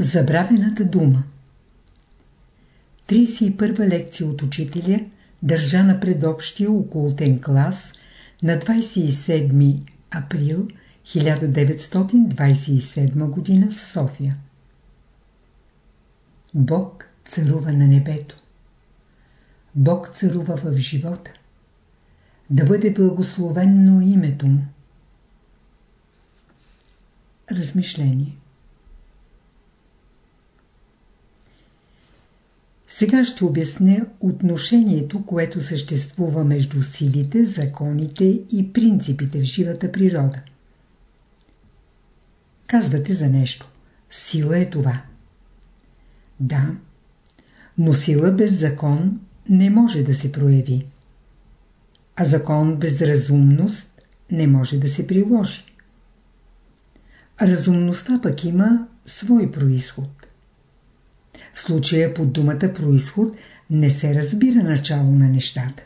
Забравената дума 31 лекция от учителя, държана пред общия околотен клас на 27 април 1927 г. в София. Бог царува на небето. Бог царува в живота. Да бъде благословенно името му. Размишление Сега ще обясня отношението, което съществува между силите, законите и принципите в живата природа. Казвате за нещо. Сила е това. Да, но сила без закон не може да се прояви. А закон без разумност не може да се приложи. Разумността пък има свой происход. В случая под думата происход не се разбира начало на нещата.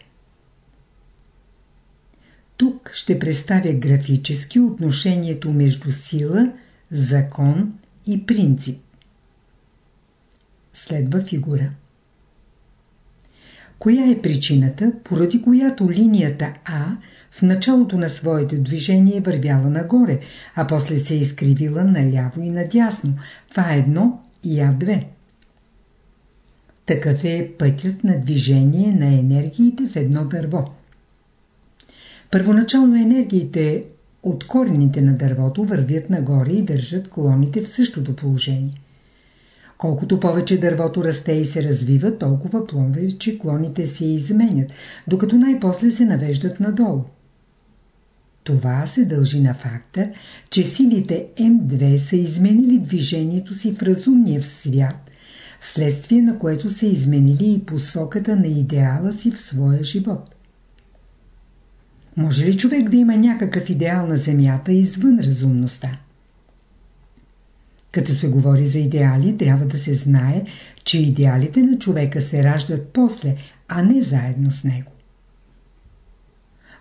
Тук ще представя графически отношението между сила, закон и принцип. Следва фигура. Коя е причината, поради която линията А в началото на своето движение е вървяла нагоре, а после се е изкривила наляво и надясно в А1 и А2? Такъв е пътят на движение на енергиите в едно дърво. Първоначално енергиите от корените на дървото вървят нагоре и държат клоните в същото положение. Колкото повече дървото расте и се развива, толкова повече клоните се изменят, докато най-после се навеждат надолу. Това се дължи на факта, че силите М2 са изменили движението си в разумния свят вследствие на което са изменили и посоката на идеала си в своя живот. Може ли човек да има някакъв идеал на Земята извън разумността? Като се говори за идеали, трябва да се знае, че идеалите на човека се раждат после, а не заедно с него.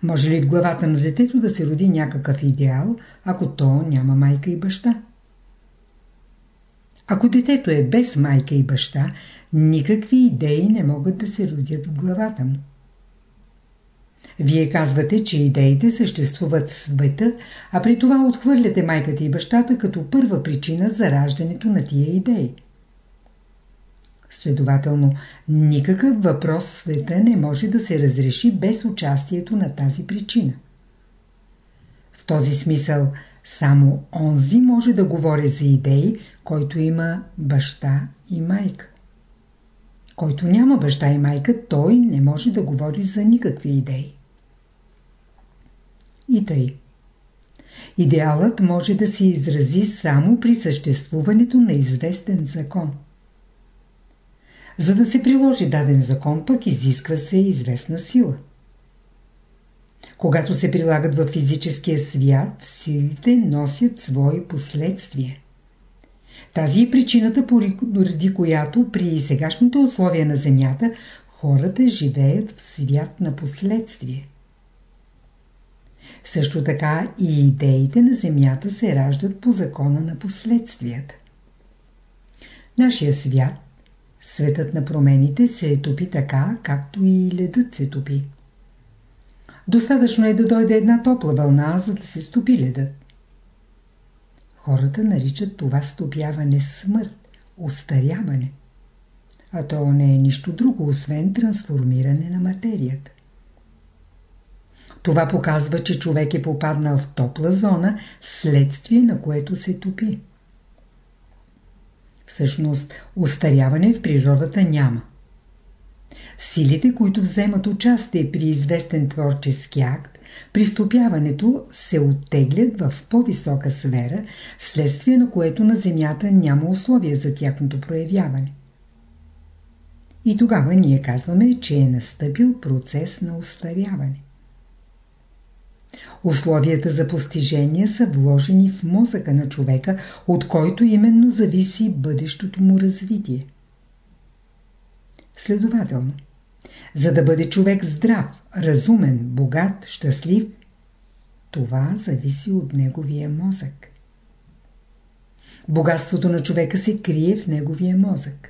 Може ли в главата на детето да се роди някакъв идеал, ако то няма майка и баща? Ако детето е без майка и баща, никакви идеи не могат да се родят в главата му. Вие казвате, че идеите съществуват в света, а при това отхвърляте майката и бащата като първа причина за раждането на тия идеи. Следователно, никакъв въпрос в света не може да се разреши без участието на тази причина. В този смисъл – само онзи може да говори за идеи, който има баща и майка. Който няма баща и майка, той не може да говори за никакви идеи. И тъй. Идеалът може да се изрази само при съществуването на известен закон. За да се приложи даден закон, пък изисква се известна сила. Когато се прилагат в физическия свят, силите носят свои последствия. Тази е причината, поради която при сегашните условия на Земята хората живеят в свят на последствие. Също така и идеите на Земята се раждат по закона на последствията. Нашия свят, светът на промените, се топи така, както и ледът се топи. Достатъчно е да дойде една топла вълна, за да се стопи ледът. Хората наричат това стопяване смърт, устаряване. А то не е нищо друго, освен трансформиране на материята. Това показва, че човек е попаднал в топла зона, вследствие на което се топи. Всъщност, устаряване в природата няма. Силите, които вземат участие при известен творчески акт, при стопяването се оттеглят в по-висока сфера, вследствие на което на Земята няма условия за тяхното проявяване. И тогава ние казваме, че е настъпил процес на устаряване. Условията за постижение са вложени в мозъка на човека, от който именно зависи бъдещото му развитие. Следователно, за да бъде човек здрав, разумен, богат, щастлив, това зависи от неговия мозък. Богатството на човека се крие в неговия мозък.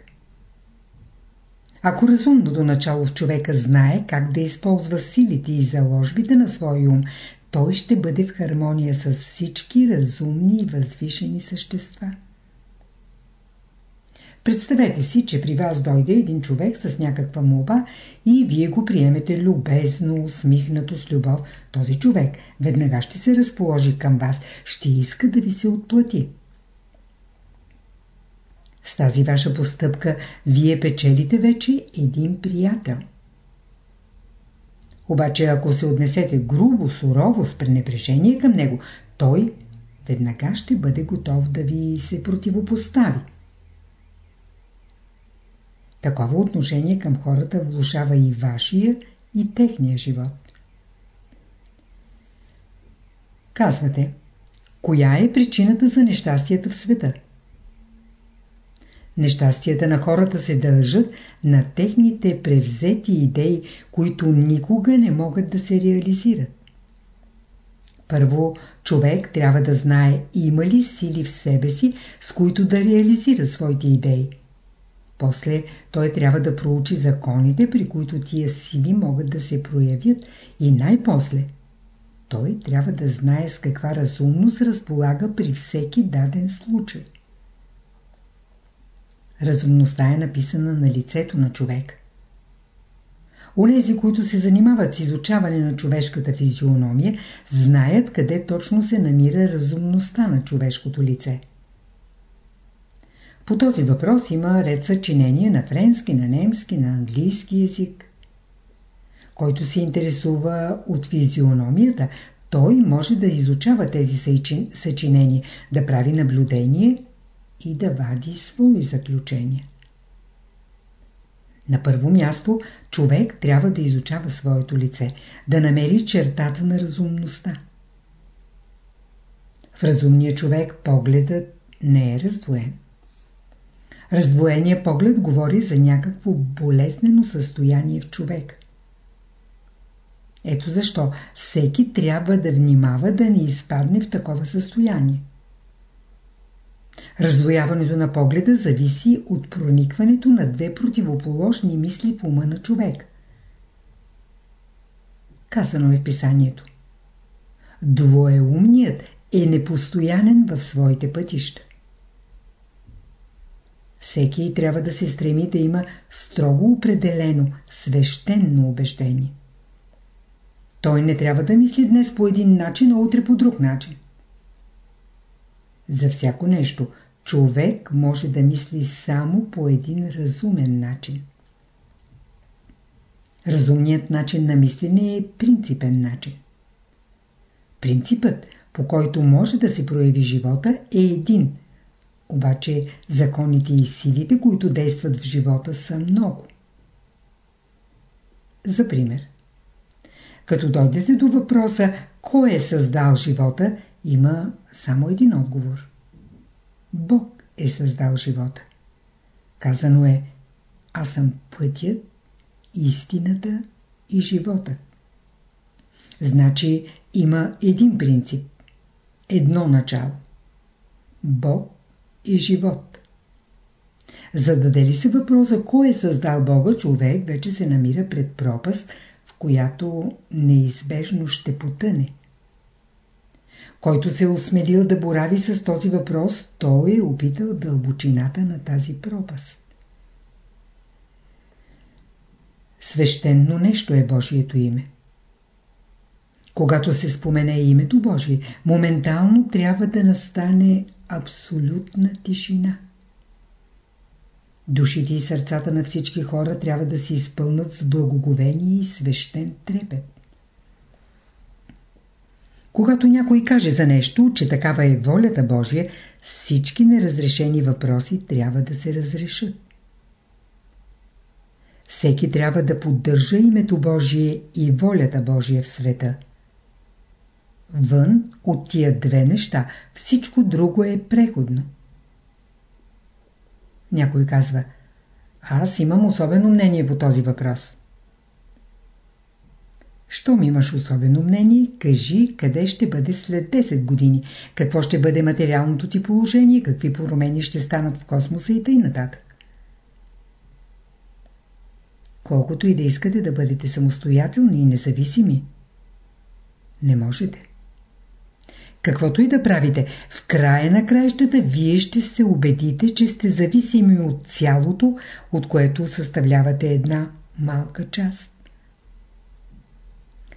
Ако разумното начало в човека знае как да използва силите и заложбите на своя ум, той ще бъде в хармония с всички разумни и възвишени същества. Представете си, че при вас дойде един човек с някаква молба и вие го приемете любезно, усмихнато с любов. Този човек веднага ще се разположи към вас, ще иска да ви се отплати. С тази ваша постъпка вие печелите вече един приятел. Обаче ако се отнесете грубо, сурово, с пренебрежение към него, той веднага ще бъде готов да ви се противопостави. Такова отношение към хората влушава и вашия, и техния живот. Казвате, коя е причината за нещастията в света? Нещастията на хората се дължат на техните превзети идеи, които никога не могат да се реализират. Първо, човек трябва да знае има ли сили в себе си, с които да реализира своите идеи. После той трябва да проучи законите, при които тия сили могат да се проявят и най-после той трябва да знае с каква разумност разполага при всеки даден случай. Разумността е написана на лицето на човек. Онези, които се занимават с изучаване на човешката физиономия, знаят къде точно се намира разумността на човешкото лице. По този въпрос има ред съчинения на френски, на немски, на английски язик. Който се интересува от физиономията, той може да изучава тези съчинения, да прави наблюдение и да вади свои заключения. На първо място, човек трябва да изучава своето лице, да намери чертата на разумността. В разумния човек погледът не е раздвоен. Раздвоения поглед говори за някакво болезнено състояние в човек. Ето защо всеки трябва да внимава да не изпадне в такова състояние. Раздвояването на погледа зависи от проникването на две противоположни мисли в ума на човек. Казано е в писанието. Двоеумният е непостоянен в своите пътища. Всеки трябва да се стреми да има строго определено, свещено убеждение. Той не трябва да мисли днес по един начин, а утре по друг начин. За всяко нещо човек може да мисли само по един разумен начин. Разумният начин на мислене е принципен начин. Принципът, по който може да се прояви живота, е един. Обаче законите и силите, които действат в живота, са много. За пример. Като дойдете до въпроса, кой е създал живота, има само един отговор. Бог е създал живота. Казано е, аз съм пътят, истината и живота. Значи има един принцип, едно начало. Бог и живот. Зададе ли се въпроса кой е създал Бога, човек вече се намира пред пропаст, в която неизбежно ще потъне. Който се е осмелил да борави с този въпрос, той е опитал дълбочината на тази пропаст. Свещено нещо е Божието име. Когато се спомене името Божие, моментално трябва да настане абсолютна тишина. Душите и сърцата на всички хора трябва да се изпълнат с благоговение и свещен трепет. Когато някой каже за нещо, че такава е волята Божия, всички неразрешени въпроси трябва да се разрешат. Всеки трябва да поддържа името Божие и волята Божия в света. Вън от тия две неща всичко друго е преходно. Някой казва, аз имам особено мнение по този въпрос. Щом имаш особено мнение, кажи къде ще бъде след 10 години, какво ще бъде материалното ти положение, какви промени ще станат в космоса и т.н. Колкото и да искате да бъдете самостоятелни и независими, не можете. Каквото и да правите, в края на краищата вие ще се убедите, че сте зависими от цялото, от което съставлявате една малка част.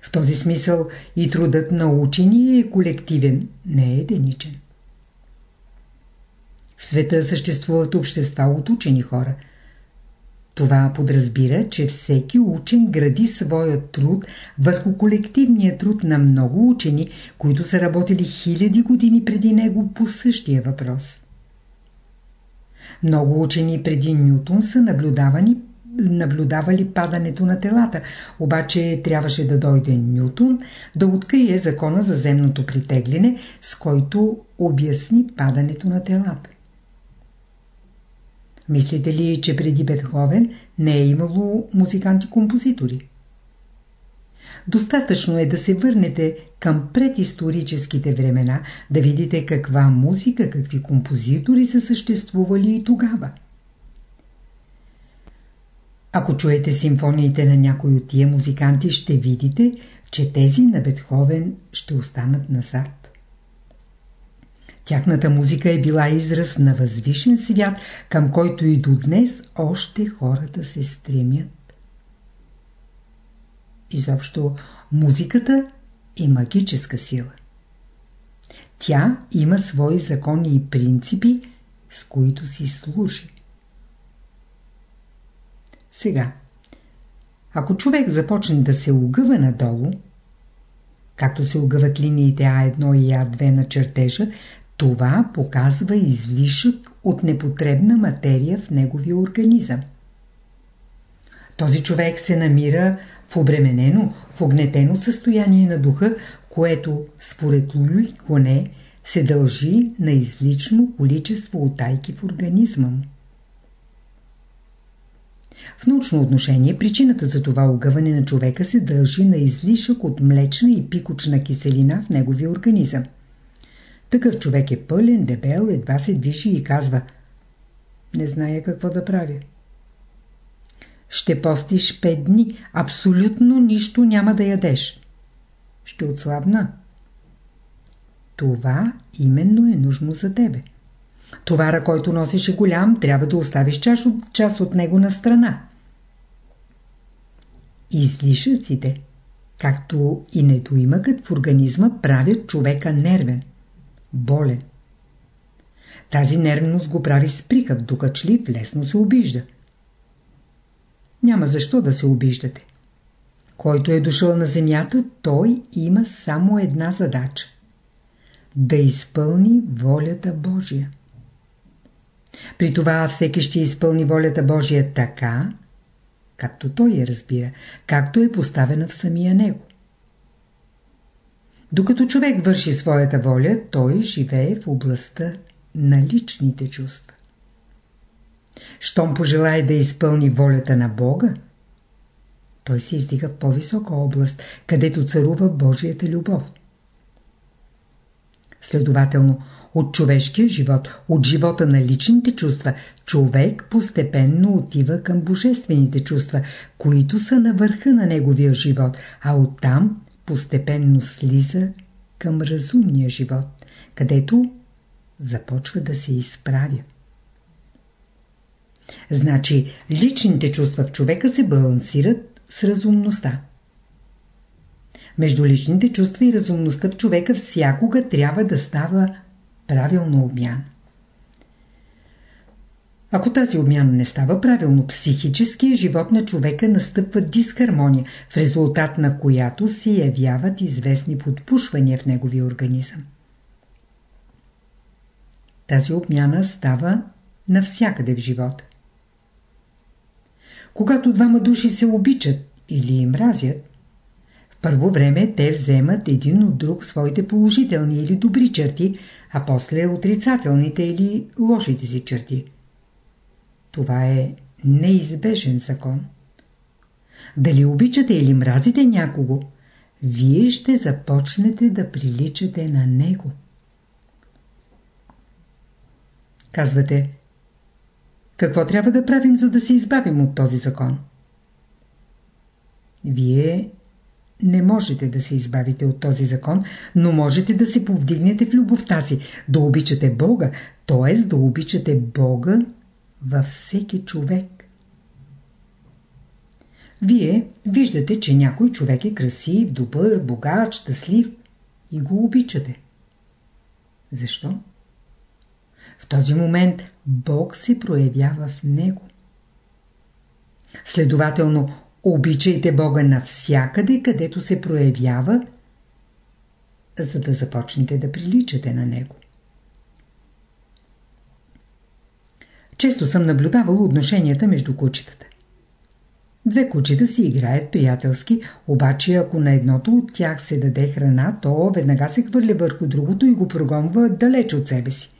В този смисъл и трудът на учения е колективен, не е единичен. В света съществуват общества от учени хора – това подразбира, че всеки учен гради своя труд върху колективния труд на много учени, които са работили хиляди години преди него по същия въпрос. Много учени преди Нютон са наблюдавани наблюдавали падането на телата, обаче трябваше да дойде Нютон да открие закона за земното притегляне, с който обясни падането на телата. Мислите ли, че преди Бетховен не е имало музиканти-композитори? Достатъчно е да се върнете към предисторическите времена, да видите каква музика, какви композитори са съществували и тогава. Ако чуете симфониите на някой от тия музиканти, ще видите, че тези на Бетховен ще останат назад. Тяхната музика е била израз на възвишен свят, към който и до днес още хората се стремят. Изобщо музиката е магическа сила. Тя има свои закони и принципи, с които си служи. Сега, ако човек започне да се огъва надолу, както се огъват линиите А1 и А2 на чертежа, това показва излишък от непотребна материя в неговия организъм. Този човек се намира в обременено, в огнетено състояние на духа, което според Луи Коне се дължи на излично количество отайки в организма му. В научно отношение причината за това огъване на човека се дължи на излишък от млечна и пикочна киселина в неговия организъм. Такъв човек е пълен, дебел, едва се движи и казва Не зная какво да правя. Ще постиш пет дни, абсолютно нищо няма да ядеш. Ще отслабна. Това именно е нужно за тебе. Товара, който носиш е голям, трябва да оставиш част от, част от него на страна. Излишъците, както и недоимъкът в организма, правят човека нервен болен. Тази нервност го прави сприхав, докачлив, лесно се обижда. Няма защо да се обиждате. Който е дошъл на земята, той има само една задача – да изпълни волята Божия. При това всеки ще изпълни волята Божия така, както той я разбира, както е поставена в самия него. Докато човек върши своята воля, той живее в областта на личните чувства. Щом пожелае да изпълни волята на Бога, той се издига в по-висока област, където царува Божията любов. Следователно, от човешкия живот, от живота на личните чувства, човек постепенно отива към божествените чувства, които са на върха на неговия живот, а оттам постепенно слиза към разумния живот, където започва да се изправя. Значи, личните чувства в човека се балансират с разумността. Между личните чувства и разумността в човека всякога трябва да става правилно обмяна. Ако тази обмяна не става правилно, психическия живот на човека настъпва дисхармония, в резултат на която се явяват известни подпушвания в неговия организъм. Тази обмяна става навсякъде в живота. Когато двама души се обичат или мразят, в първо време те вземат един от друг своите положителни или добри черти, а после отрицателните или лошите си черти. Това е неизбежен закон. Дали обичате или мразите някого, вие ще започнете да приличате на него. Казвате, какво трябва да правим, за да се избавим от този закон? Вие не можете да се избавите от този закон, но можете да се повдигнете в любовта си, да обичате Бога, т.е. да обичате Бога във всеки човек. Вие виждате, че някой човек е красив, добър, богат, щастлив и го обичате. Защо? В този момент Бог се проявява в него. Следователно, обичайте Бога навсякъде, където се проявява, за да започнете да приличате на Него. Често съм наблюдавал отношенията между кучетата. Две кучета си играят приятелски, обаче ако на едното от тях се даде храна, то веднага се хвърля върху другото и го прогонва далеч от себе си.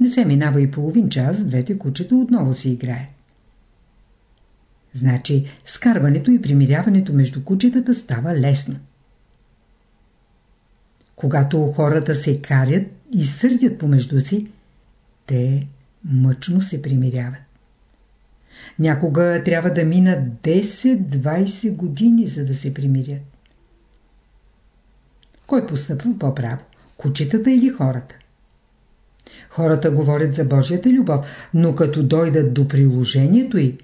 Не се минава и половин час, двете кучета отново си играят. Значи, скарването и примиряването между кучетата става лесно. Когато хората се карят и сърдят помежду си, те мъчно се примиряват. Някога трябва да минат 10-20 години, за да се примирят. Кой постъпва по-право? Кучетата или хората? Хората говорят за Божията любов, но като дойдат до приложението й,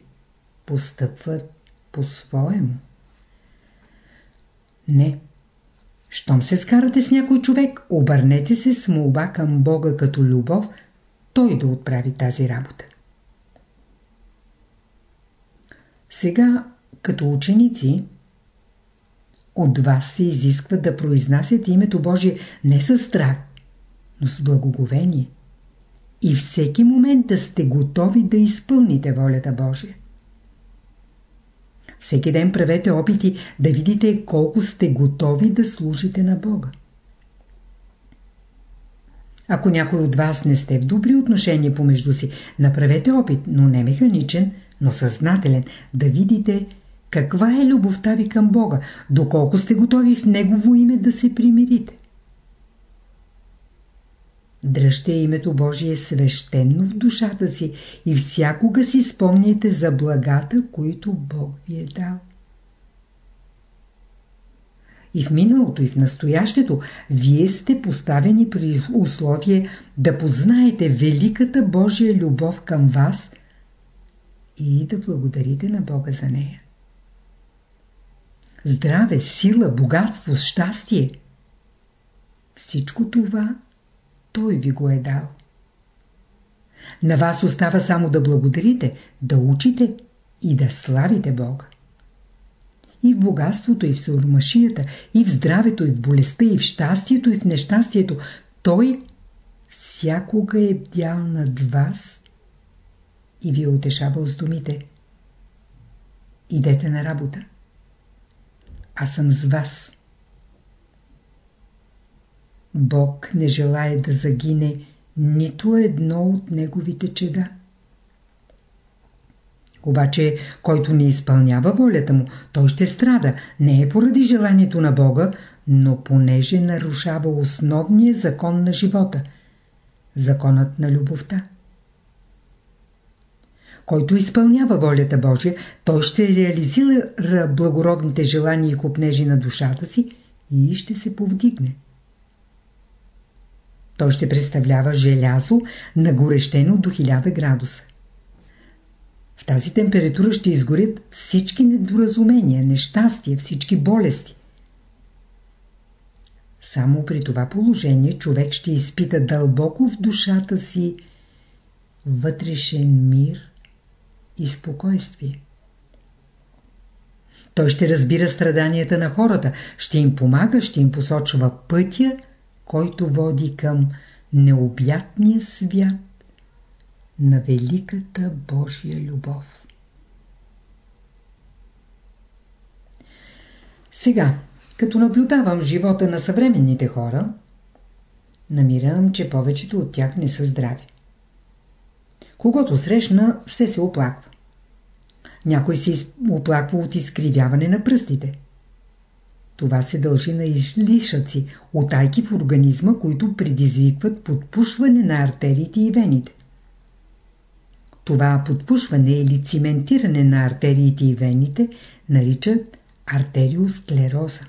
постъпват по-своему. Не. Щом се скарате с някой човек, обърнете се с молба към Бога като любов, той да отправи тази работа. Сега, като ученици, от вас се изисква да произнасят името Божие не с страх, но с благоговение. И всеки момент да сте готови да изпълните волята Божия. Всеки ден правете опити да видите колко сте готови да служите на Бога. Ако някой от вас не сте в добри отношения помежду си, направете опит, но не механичен, но съзнателен, да видите каква е любовта ви към Бога, доколко сте готови в Негово име да се примирите. Дръжте името Божие свещено в душата си и всякога си спомняйте за благата, които Бог ви е дал. И в миналото, и в настоящето, вие сте поставени при условие да познаете великата Божия любов към вас и да благодарите на Бога за нея. Здраве, сила, богатство, щастие – всичко това той ви го е дал. На вас остава само да благодарите, да учите и да славите Бога. И в богатството, и в сурмашията, и в здравето, и в болестта, и в щастието, и в нещастието, Той всякога е бдял над вас и ви е утешавал с думите. Идете на работа. Аз съм с вас. Бог не желая да загине нито едно от неговите чеда. Обаче, който не изпълнява волята му, той ще страда, не е поради желанието на Бога, но понеже нарушава основния закон на живота – законът на любовта. Който изпълнява волята Божия, той ще реализира благородните желания и купнежи на душата си и ще се повдигне. Той ще представлява желязо нагорещено до 1000 градуса. В тази температура ще изгорят всички недоразумения, нещастия, всички болести. Само при това положение човек ще изпита дълбоко в душата си вътрешен мир и спокойствие. Той ще разбира страданията на хората, ще им помага, ще им посочва пътя, който води към необятния свят на великата Божия любов. Сега, като наблюдавам живота на съвременните хора, намирам, че повечето от тях не са здрави. Когато срещна, все се оплаква. Някой се оплаква от изкривяване на пръстите. Това се дължи на излишъци, отайки в организма, които предизвикват подпушване на артериите и вените. Това подпушване или циментиране на артериите и вените наричат артериосклероза.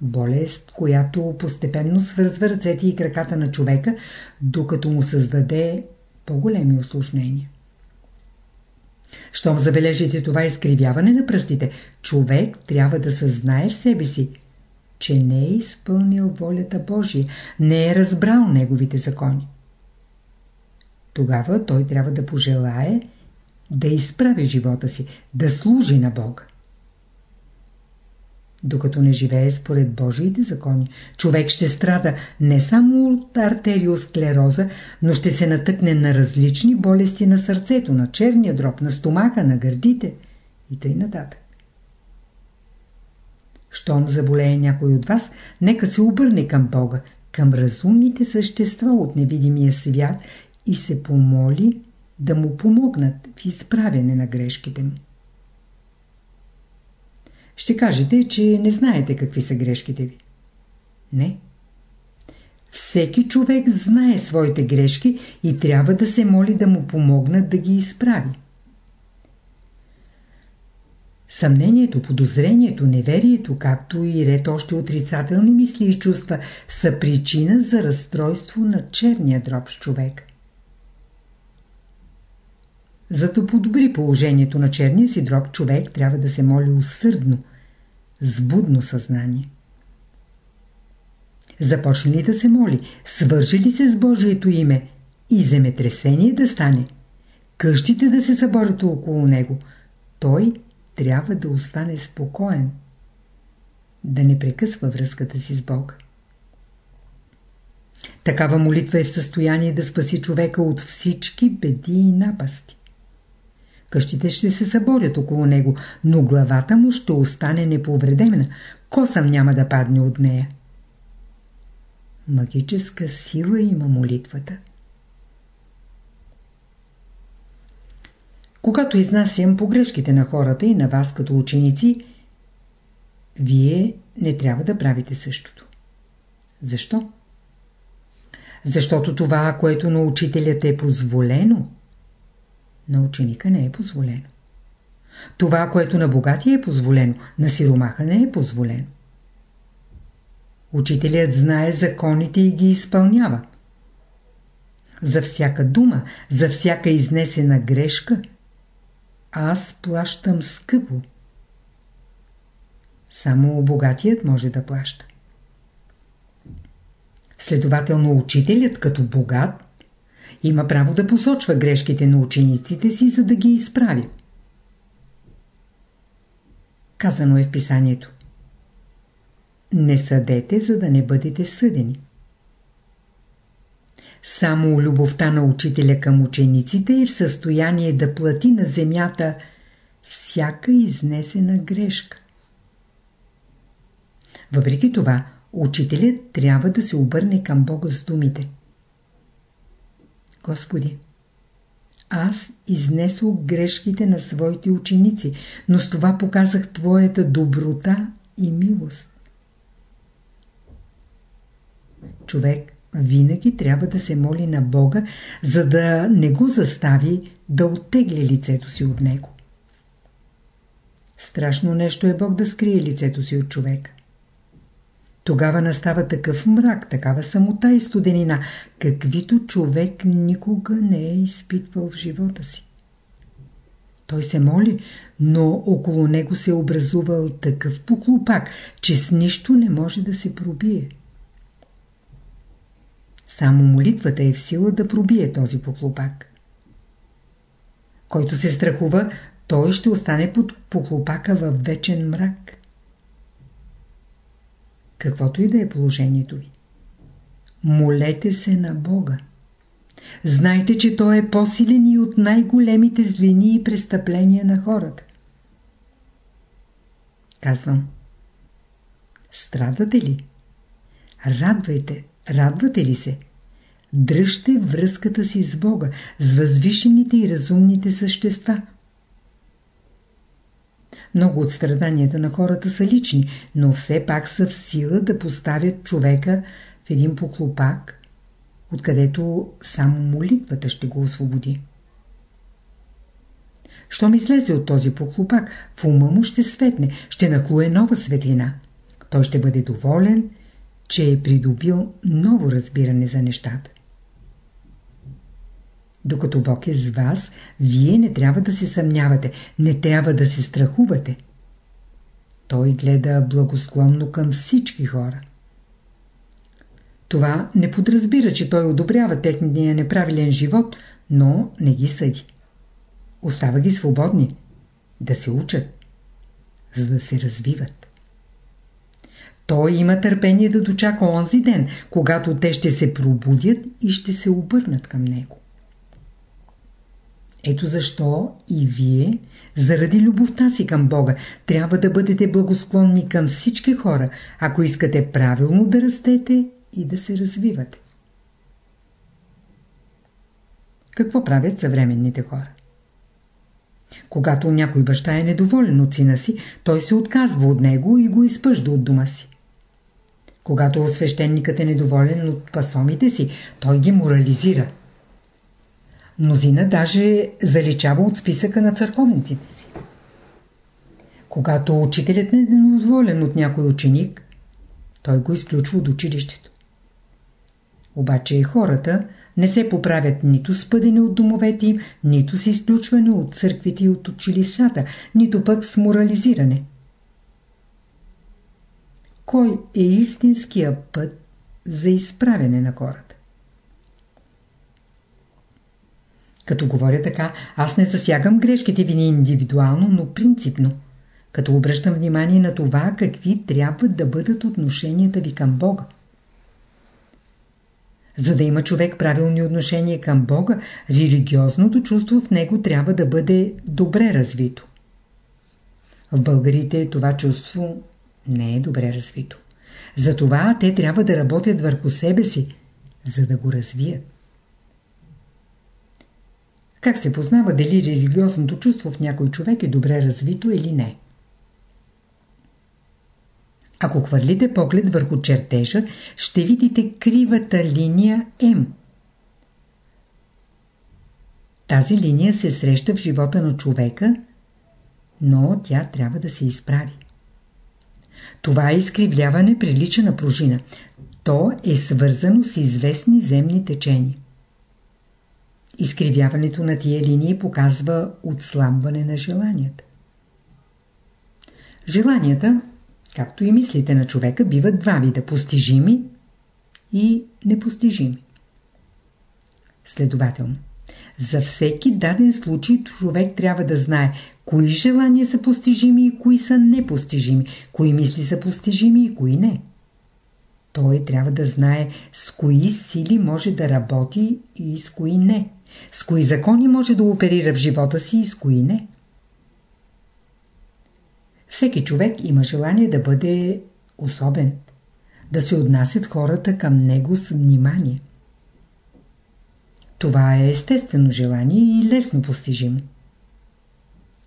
Болест, която постепенно свързва ръцете и краката на човека, докато му създаде по-големи осложнения. Щом забележите това изкривяване на пръстите, човек трябва да съзнае в себе си, че не е изпълнил волята Божия, не е разбрал неговите закони. Тогава той трябва да пожелае да изправи живота си, да служи на Бога. Докато не живее според Божиите закони, човек ще страда не само от артериосклероза, но ще се натъкне на различни болести на сърцето, на черния дроб, на стомаха, на гърдите и т.н. нататък. Щом заболее някой от вас, нека се обърне към Бога, към разумните същества от невидимия свят и се помоли да му помогнат в изправяне на грешките му. Ще кажете, че не знаете какви са грешките ви. Не. Всеки човек знае своите грешки и трябва да се моли да му помогнат да ги изправи. Съмнението, подозрението, неверието, както и ред още отрицателни мисли и чувства са причина за разстройство на черния дроб с човек. За да подобри положението на черния си дроб, човек трябва да се моли усърдно, с будно съзнание. Започне ли да се моли, свържи ли се с Божието име и земетресение да стане, къщите да се съборят около него, той трябва да остане спокоен, да не прекъсва връзката си с Бога. Такава молитва е в състояние да спаси човека от всички беди и напасти. Къщите ще се съборят около него, но главата му ще остане неповредена. Косъм няма да падне от нея. Магическа сила има молитвата. Когато изнасям погрешките на хората и на вас като ученици, вие не трябва да правите същото. Защо? Защото това, което на учителят е позволено, на ученика не е позволено. Това, което на богатия е позволено, на сиромаха не е позволено. Учителят знае законите и ги изпълнява. За всяка дума, за всяка изнесена грешка, аз плащам скъпо. Само богатият може да плаща. Следователно, учителят като богат има право да посочва грешките на учениците си, за да ги изправи. Казано е в писанието. Не съдете, за да не бъдете съдени. Само любовта на учителя към учениците е в състояние да плати на земята всяка изнесена грешка. Въпреки това, учителят трябва да се обърне към Бога с думите. Господи, аз изнесох грешките на своите ученици, но с това показах Твоята доброта и милост. Човек винаги трябва да се моли на Бога, за да не го застави да оттегли лицето си от него. Страшно нещо е Бог да скрие лицето си от човека. Тогава настава такъв мрак, такава самота и студенина, каквито човек никога не е изпитвал в живота си. Той се моли, но около него се е образувал такъв пухлопак, че с нищо не може да се пробие. Само молитвата е в сила да пробие този пухлопак. Който се страхува, той ще остане под пухлопака във вечен мрак каквото и да е положението ви. Молете се на Бога. Знайте, че Той е по-силен и от най-големите злини и престъпления на хората. Казвам. Страдате ли? Радвайте, радвате ли се? Дръжте връзката си с Бога, с възвишените и разумните същества. Много от страданията на хората са лични, но все пак са в сила да поставят човека в един поклопак, откъдето само молитвата ще го освободи. Щом излезе от този поклопак, в ума му ще светне, ще наклуе нова светлина. Той ще бъде доволен, че е придобил ново разбиране за нещата. Докато Бог е с вас, вие не трябва да се съмнявате, не трябва да се страхувате. Той гледа благосклонно към всички хора. Това не подразбира, че той одобрява техния неправилен живот, но не ги съди. Остава ги свободни, да се учат, за да се развиват. Той има търпение да дочака онзи ден, когато те ще се пробудят и ще се обърнат към него. Ето защо и вие, заради любовта си към Бога, трябва да бъдете благосклонни към всички хора, ако искате правилно да растете и да се развивате. Какво правят съвременните хора? Когато някой баща е недоволен от сина си, той се отказва от него и го изпъжда от дома си. Когато свещеникът е недоволен от пасомите си, той ги морализира. Мнозина даже заличава от списъка на църковниците си. Когато учителят не е недоволен от някой ученик, той го изключва от училището. Обаче и хората не се поправят нито с пъдене от домовете им, нито с изключване от църквите и от училищата, нито пък с морализиране. Кой е истинския път за изправене на хората? Като говоря така, аз не засягам грешките ви индивидуално, но принципно. Като обръщам внимание на това, какви трябва да бъдат отношенията ви към Бога. За да има човек правилни отношения към Бога, религиозното чувство в него трябва да бъде добре развито. В българите това чувство не е добре развито. Затова те трябва да работят върху себе си, за да го развият. Как се познава дали религиозното чувство в някой човек е добре развито или не? Ако хвърлите поглед върху чертежа, ще видите кривата линия М. Тази линия се среща в живота на човека, но тя трябва да се изправи. Това изкривляване прилича на пружина. То е свързано с известни земни течения. Изкривяването на тия линии показва отслабване на желанията. Желанията, както и мислите на човека, биват два вида – постижими и непостижими. Следователно, за всеки даден случай човек трябва да знае кои желания са постижими и кои са непостижими, кои мисли са постижими и кои не. Той трябва да знае с кои сили може да работи и с кои не. С кои закони може да оперира в живота си и с кои не. Всеки човек има желание да бъде особен, да се отнасят хората към него с внимание. Това е естествено желание и лесно постижимо.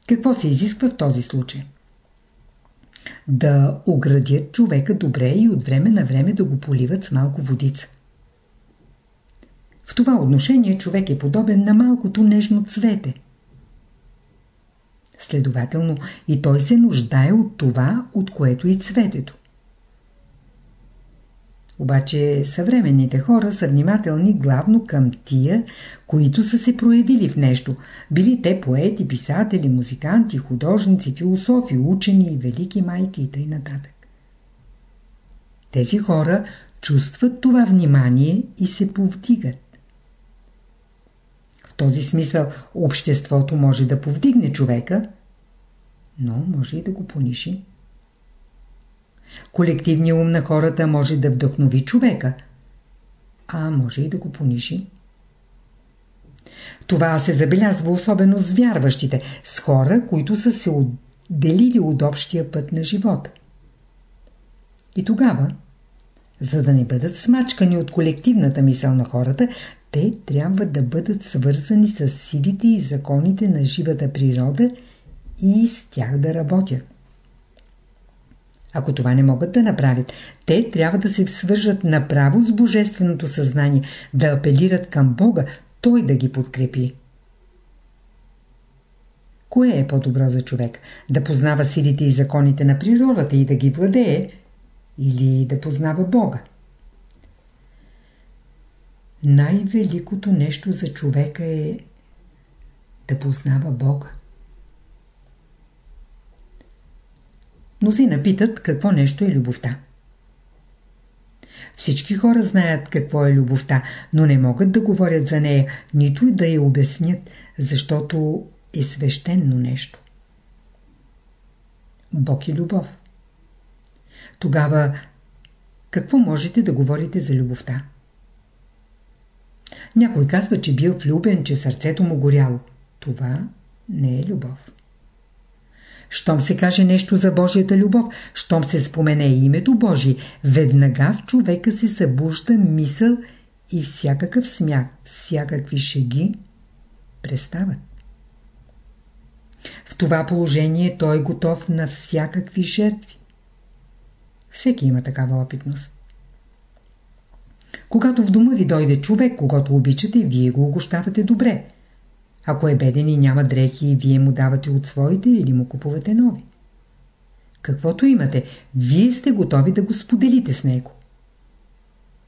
Какво се изисква в този случай? Да оградят човека добре и от време на време да го поливат с малко водица. В това отношение човек е подобен на малкото нежно цвете. Следователно и той се нуждае от това, от което и цветето. Обаче съвременните хора са внимателни главно към тия, които са се проявили в нещо. Били те поети, писатели, музиканти, художници, философи, учени, велики майки и т.н. Тези хора чувстват това внимание и се повдигат. Този смисъл обществото може да повдигне човека, но може и да го пониши. Колективният ум на хората може да вдъхнови човека, а може и да го понижи. Това се забелязва особено с вярващите, с хора, които са се отделили от общия път на живота. И тогава, за да не бъдат смачкани от колективната мисъл на хората, те трябва да бъдат свързани с силите и законите на живата природа и с тях да работят. Ако това не могат да направят, те трябва да се свържат направо с Божественото съзнание, да апелират към Бога, Той да ги подкрепи. Кое е по-добро за човек? Да познава силите и законите на природата и да ги владее? Или да познава Бога? Най-великото нещо за човека е да познава Бога. Мнозина питат какво нещо е любовта. Всички хора знаят какво е любовта, но не могат да говорят за нея, нито и да я обяснят, защото е свещено нещо. Бог е любов. Тогава какво можете да говорите за любовта? Някой казва, че бил влюбен, че сърцето му горяло. Това не е любов. Щом се каже нещо за Божията любов, щом се спомене името Божие, веднага в човека се събужда мисъл и всякакъв смях, всякакви шеги престават. В това положение той е готов на всякакви жертви. Всеки има такава опитност. Когато в дома ви дойде човек, когато обичате, вие го огощавате добре. Ако е беден и няма дрехи, вие му давате от своите или му купувате нови. Каквото имате, вие сте готови да го споделите с него.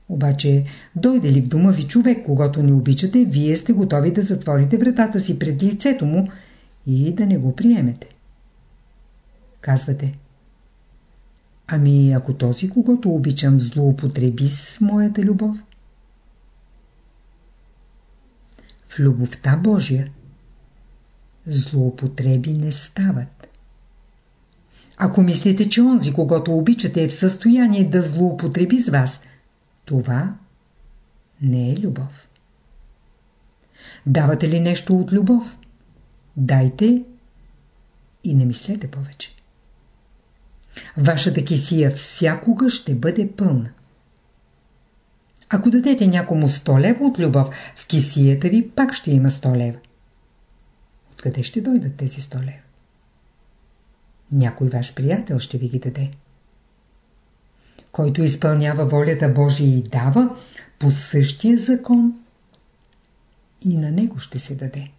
Обаче, дойде ли в дома ви човек, когато не обичате, вие сте готови да затворите вратата си пред лицето му и да не го приемете. Казвате, ами ако този, когато обичам, злоупотреби с моята любов? В любовта Божия злоупотреби не стават. Ако мислите, че онзи, когато обичате, е в състояние да злоупотреби с вас, това не е любов. Давате ли нещо от любов? Дайте и не мислете повече. Вашата кисия всякога ще бъде пълна. Ако дадете някому 100 лева от любов, в кисията ви пак ще има 100 лева. Откъде ще дойдат тези 100 лева? Някой ваш приятел ще ви ги даде. Който изпълнява волята Божия и дава по същия закон, и на него ще се даде.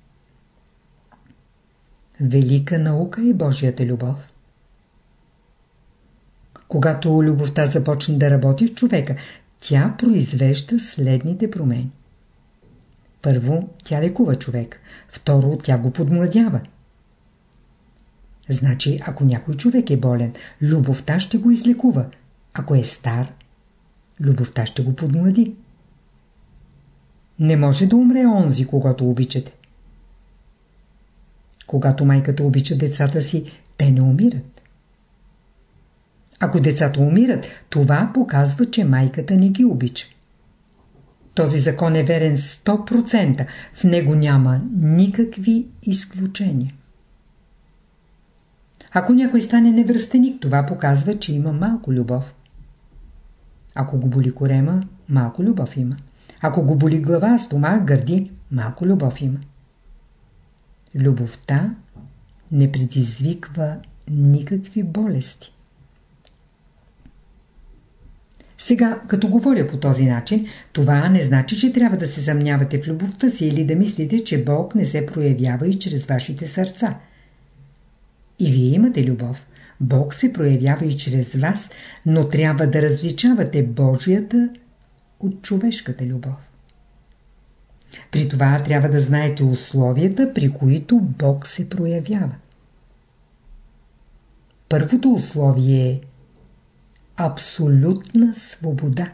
Велика наука е Божията любов. Когато любовта започне да работи в човека, тя произвежда следните промени. Първо, тя лекува човек. Второ, тя го подмладява. Значи, ако някой човек е болен, любовта ще го излекува. Ако е стар, любовта ще го подмлади. Не може да умре онзи, когато обичате. Когато майката обича децата си, те не умират. Ако децата умират, това показва, че майката не ги обича. Този закон е верен 100%. В него няма никакви изключения. Ако някой стане невръстеник, това показва, че има малко любов. Ако го боли корема, малко любов има. Ако го боли глава, стомах, гърди, малко любов има. Любовта не предизвиква никакви болести. Сега, като говоря по този начин, това не значи, че трябва да се съмнявате в любовта си или да мислите, че Бог не се проявява и чрез вашите сърца. И вие имате любов. Бог се проявява и чрез вас, но трябва да различавате Божията от човешката любов. При това трябва да знаете условията, при които Бог се проявява. Първото условие е абсолютна свобода.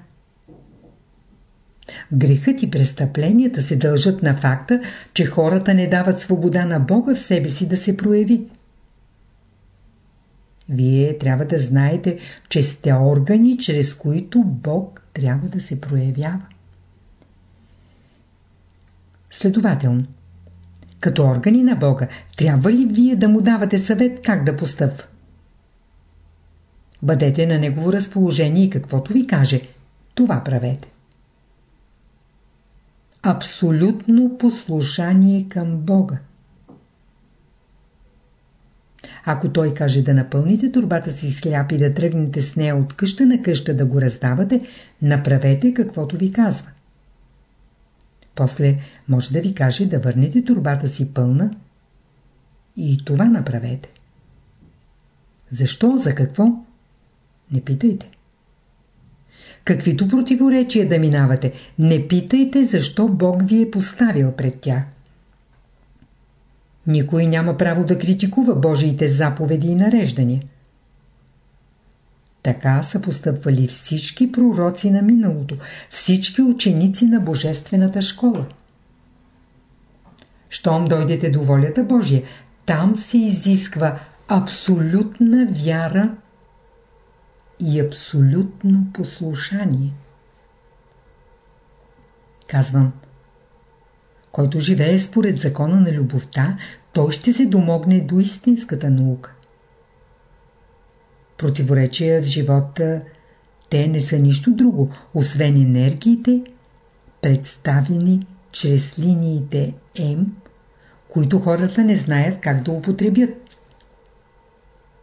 Грехът и престъпленията се дължат на факта, че хората не дават свобода на Бога в себе си да се прояви. Вие трябва да знаете, че сте органи, чрез които Бог трябва да се проявява. Следователно, като органи на Бога, трябва ли вие да му давате съвет как да постъпва? Бъдете на негово разположение и каквото ви каже, това правете. Абсолютно послушание към Бога. Ако той каже да напълните турбата си с хляб и да тръгнете с нея от къща на къща да го раздавате, направете каквото ви казва. После може да ви каже да върнете турбата си пълна и това направете. Защо? За какво? Не питайте. Каквито противоречия да минавате, не питайте защо Бог ви е поставил пред тях. Никой няма право да критикува Божиите заповеди и нареждания. Така са постъпвали всички пророци на миналото, всички ученици на Божествената школа. Щом дойдете до волята Божия, там се изисква абсолютна вяра и абсолютно послушание. Казвам, който живее според закона на любовта, той ще се домогне до истинската наука. Противоречия в живота те не са нищо друго, освен енергиите, представени чрез линиите М, които хората не знаят как да употребят.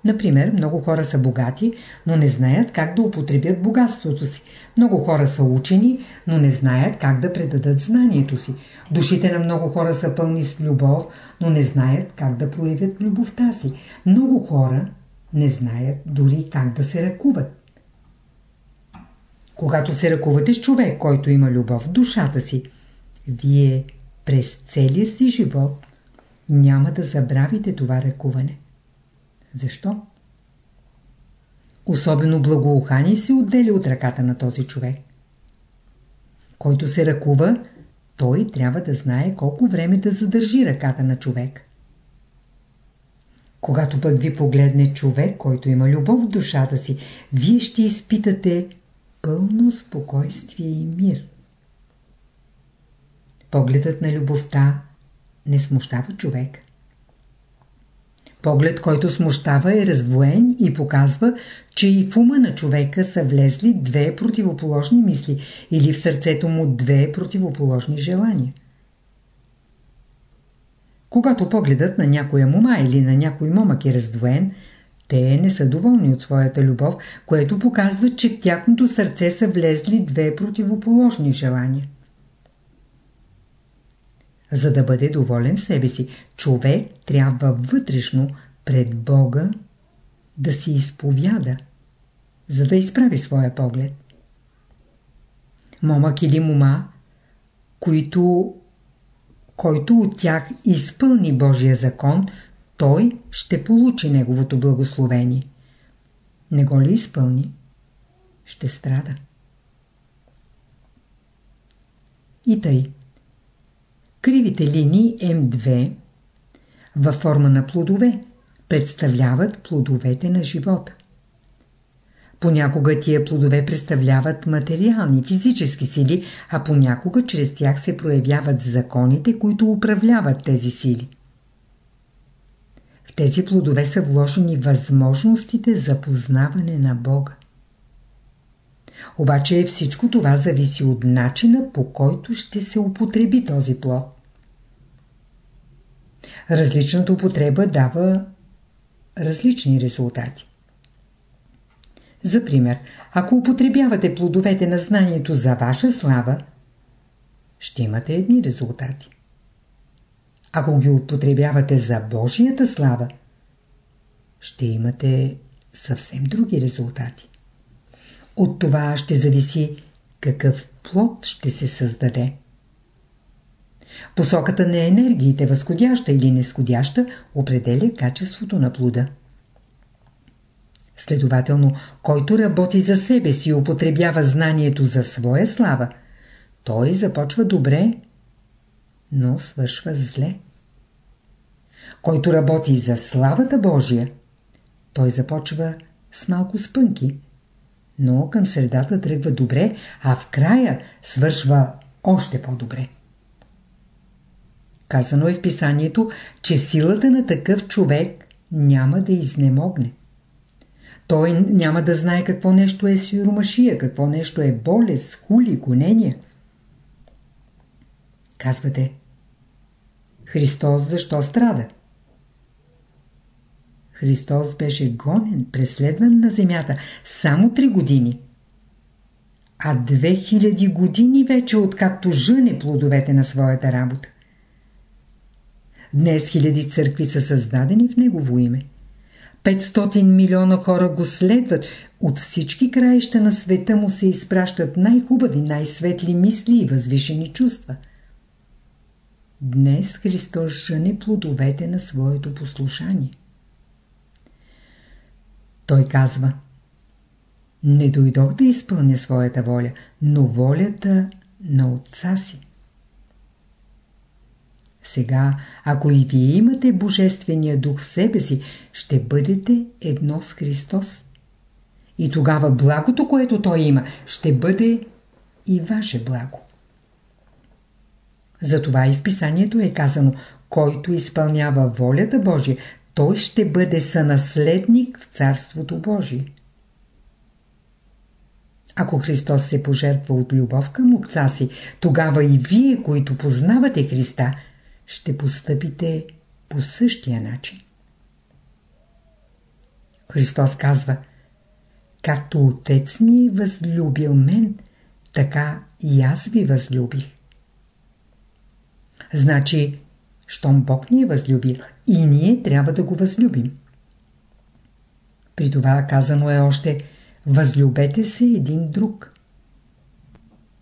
Например, много хора са богати, но не знаят как да употребят богатството си. Много хора са учени, но не знаят как да предадат знанието си. Душите на много хора са пълни с любов, но не знаят как да проявят любовта си. Много хора не знаят дори как да се ръкуват. Когато се ръкувате с човек, който има любов в душата си, вие през целия си живот няма да забравите това ръкуване. Защо? Особено благоухание се отделя от ръката на този човек. Който се ръкува, той трябва да знае колко време да задържи ръката на човек. Когато пък ви погледне човек, който има любов в душата си, вие ще изпитате пълно спокойствие и мир. Погледът на любовта не смущава човек. Поглед, който смущава е раздвоен и показва, че и в ума на човека са влезли две противоположни мисли или в сърцето му две противоположни желания. Когато погледът на някоя мума или на някой момък е раздвоен, те не са доволни от своята любов, което показва, че в тяхното сърце са влезли две противоположни желания. За да бъде доволен в себе си, човек трябва вътрешно пред Бога да си изповяда, за да изправи своя поглед. Момък или мума, които, който от тях изпълни Божия закон, той ще получи неговото благословение. Не го ли изпълни, ще страда. И тъй. Кривите линии М2 във форма на плодове представляват плодовете на живота. Понякога тия плодове представляват материални, физически сили, а понякога чрез тях се проявяват законите, които управляват тези сили. В тези плодове са вложени възможностите за познаване на Бога. Обаче всичко това зависи от начина по който ще се употреби този плод. Различната употреба дава различни резултати. За пример, ако употребявате плодовете на знанието за ваша слава, ще имате едни резултати. Ако ги употребявате за Божията слава, ще имате съвсем други резултати. От това ще зависи какъв плод ще се създаде. Посоката на енергиите, възходяща или несходяща, определя качеството на плода. Следователно, който работи за себе си и употребява знанието за своя слава, той започва добре, но свършва зле. Който работи за славата Божия, той започва с малко спънки, но към средата тръгва добре, а в края свършва още по-добре. Казано е в писанието, че силата на такъв човек няма да изнемогне. Той няма да знае какво нещо е сиромашия, какво нещо е болест, хули, гонения. Казвате, Христос защо страда? Христос беше гонен, преследван на земята само три години. А две хиляди години вече откакто жъне плодовете на своята работа. Днес хиляди църкви са създадени в Негово име. 500 милиона хора го следват. От всички краища на света му се изпращат най-хубави, най-светли мисли и възвишени чувства. Днес Христос жъне плодовете на своето послушание. Той казва Не дойдох да изпълня своята воля, но волята на Отца си. Сега, ако и вие имате Божествения дух в себе си, ще бъдете едно с Христос. И тогава благото, което Той има, ще бъде и ваше благо. Затова и в писанието е казано, който изпълнява волята Божия, той ще бъде сънаследник в Царството Божие. Ако Христос се пожертва от любов към Отца си, тогава и вие, които познавате Христа, ще постъпите по същия начин. Христос казва, както Отец ми е възлюбил мен, така и аз ви възлюбих. Значи, щом Бог ни е възлюбил, и ние трябва да го възлюбим. При това казано е още Възлюбете се един друг.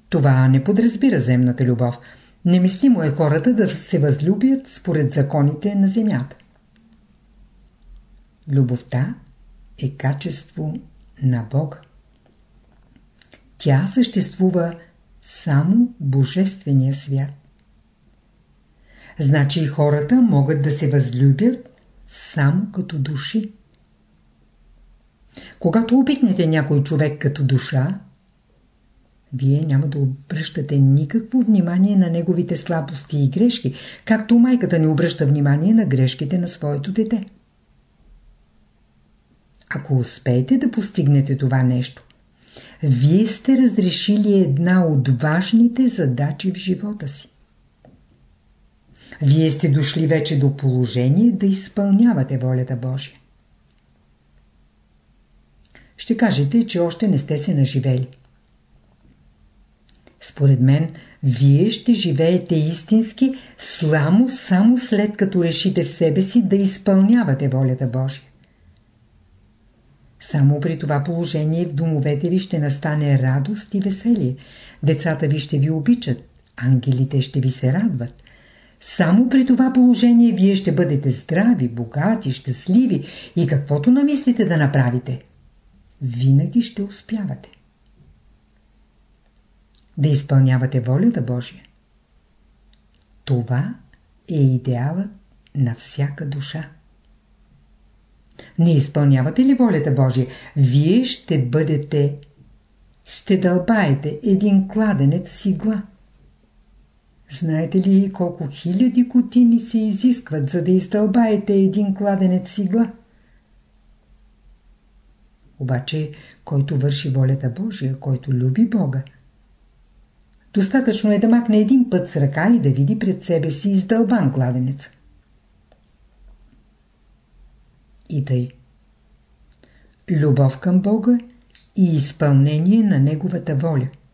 Това не подразбира земната любов. Немислимо е хората да се възлюбят според законите на земята. Любовта е качество на Бога. Тя съществува само Божествения свят. Значи хората могат да се възлюбят само като души. Когато обикнете някой човек като душа, вие няма да обръщате никакво внимание на неговите слабости и грешки, както майката не обръща внимание на грешките на своето дете. Ако успеете да постигнете това нещо, вие сте разрешили една от важните задачи в живота си. Вие сте дошли вече до положение да изпълнявате волята Божия. Ще кажете, че още не сте се наживели. Според мен, вие ще живеете истински само, само след като решите в себе си да изпълнявате волята Божия. Само при това положение в домовете ви ще настане радост и веселие. Децата ви ще ви обичат, ангелите ще ви се радват. Само при това положение вие ще бъдете здрави, богати, щастливи и каквото намислите да направите, винаги ще успявате. Да изпълнявате волята Божия. Това е идеалът на всяка душа. Не изпълнявате ли волята Божия, вие ще бъдете, ще дълбаете един кладенец с игла. Знаете ли колко хиляди години се изискват, за да издълбаете един кладенец с игла? Обаче, който върши волята Божия, който люби Бога, достатъчно е да махне един път с ръка и да види пред себе си издълбан кладенец. И тъй. Любов към Бога и изпълнение на Неговата воля –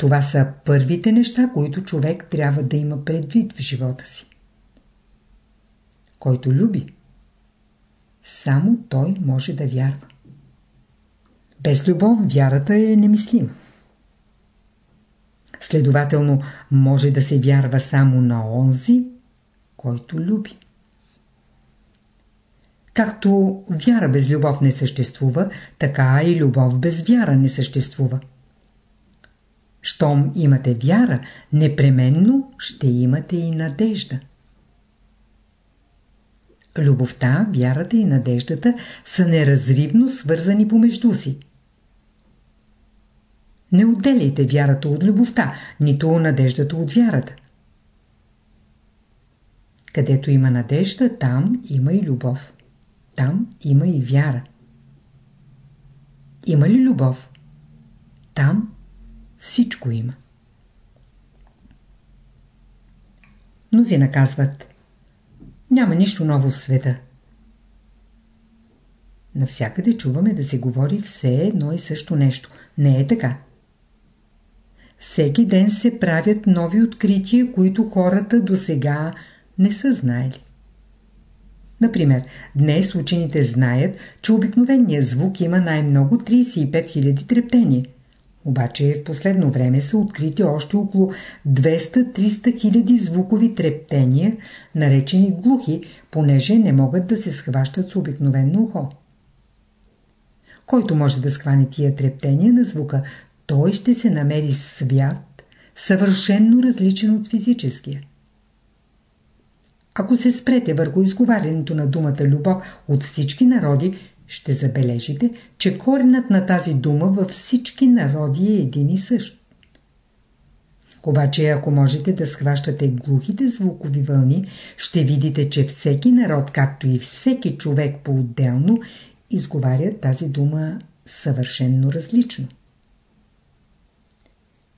това са първите неща, които човек трябва да има предвид в живота си. Който люби, само той може да вярва. Без любов вярата е немислима. Следователно, може да се вярва само на онзи, който люби. Както вяра без любов не съществува, така и любов без вяра не съществува. Щом имате вяра, непременно ще имате и надежда. Любовта, вярата и надеждата са неразривно свързани помежду си. Не отделяйте вярата от любовта, нито надеждата от вярата. Където има надежда, там има и любов. Там има и вяра. Има ли любов? Там всичко има. Мнози наказват. Няма нищо ново в света. Навсякъде чуваме да се говори все едно и също нещо. Не е така. Всеки ден се правят нови открития, които хората до сега не са знаели. Например, днес учените знаят, че обикновеният звук има най-много 35 000 трептения. Обаче в последно време са открити още около 200-300 хиляди звукови трептения, наречени глухи, понеже не могат да се схващат с обикновено ухо. Който може да схване тия трептения на звука, той ще се намери свят, съвършенно различен от физическия. Ако се спрете върху изговарянето на думата любов от всички народи, ще забележите, че коренът на тази дума във всички народи е един и същ. Обаче, ако можете да схващате глухите звукови вълни, ще видите, че всеки народ, както и всеки човек по-отделно, изговаря тази дума съвършенно различно.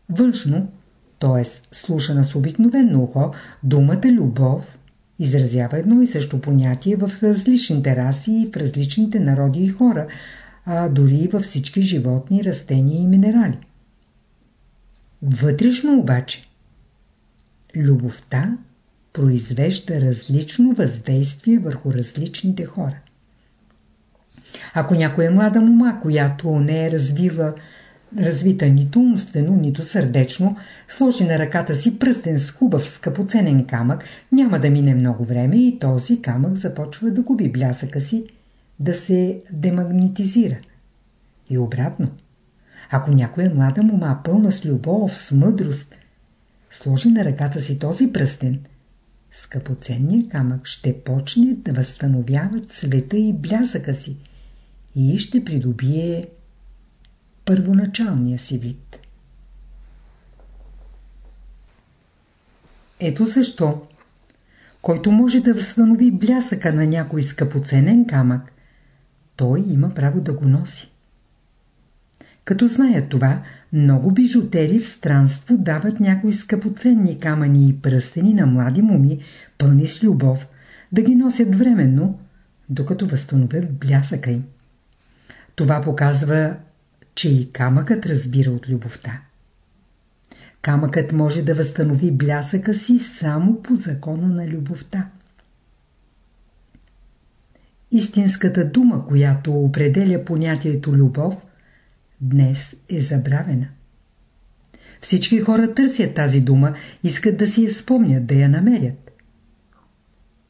Външно, т.е. слушана с обикновено ухо, думата любов изразява едно и също понятие в различните раси и в различните народи и хора, а дори и във всички животни, растения и минерали. Вътрешно обаче, любовта произвежда различно въздействие върху различните хора. Ако някоя млада мома, която не е развила развита нито умствено, нито сърдечно, сложи на ръката си пръстен с хубав скъпоценен камък, няма да мине много време и този камък започва да губи блясъка си, да се демагнетизира. И обратно. Ако някоя млада мома, пълна с любов, с мъдрост, сложи на ръката си този пръстен, скъпоценният камък ще почне да възстановява цвета и блясъка си и ще придобие първоначалния си вид. Ето защо, който може да възстанови блясъка на някой скъпоценен камък, той има право да го носи. Като знаят това, много бижутери в странство дават някои скъпоценни камъни и пръстени на млади моми, пълни с любов, да ги носят временно, докато възстановят блясъка им. Това показва че и камъкът разбира от любовта. Камъкът може да възстанови блясъка си само по закона на любовта. Истинската дума, която определя понятието любов, днес е забравена. Всички хора търсят тази дума, искат да си я спомнят, да я намерят.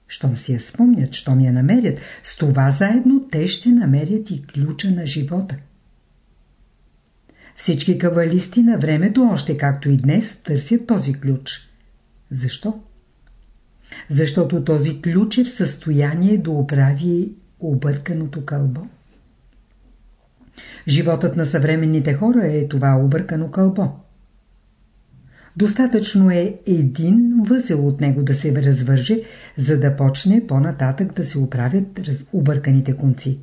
Щом си я спомнят, щом я намерят, с това заедно те ще намерят и ключа на живота. Всички кабалисти на времето, още както и днес, търсят този ключ. Защо? Защото този ключ е в състояние да оправи обърканото кълбо. Животът на съвременните хора е това объркано кълбо. Достатъчно е един възел от него да се развърже, за да почне по-нататък да се оправят обърканите конци.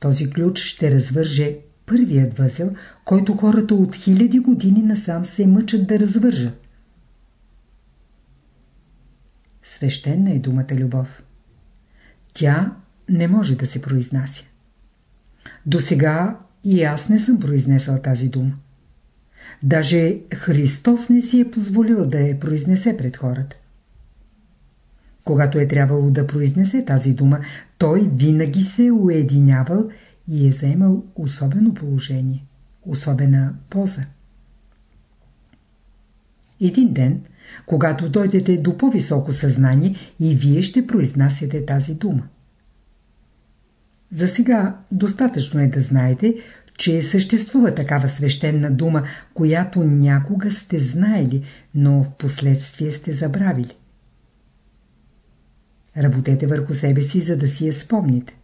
Този ключ ще развърже първият възел, който хората от хиляди години насам се мъчат да развържат. Свещена е думата любов. Тя не може да се произнася. До сега и аз не съм произнесъл тази дума. Даже Христос не си е позволил да я произнесе пред хората. Когато е трябвало да произнесе тази дума, той винаги се е уединявал и е заемал особено положение, особена поза. Един ден, когато дойдете до по-високо съзнание и вие ще произнасяте тази дума. За сега достатъчно е да знаете, че съществува такава свещена дума, която някога сте знаели, но в последствие сте забравили. Работете върху себе си, за да си я спомните.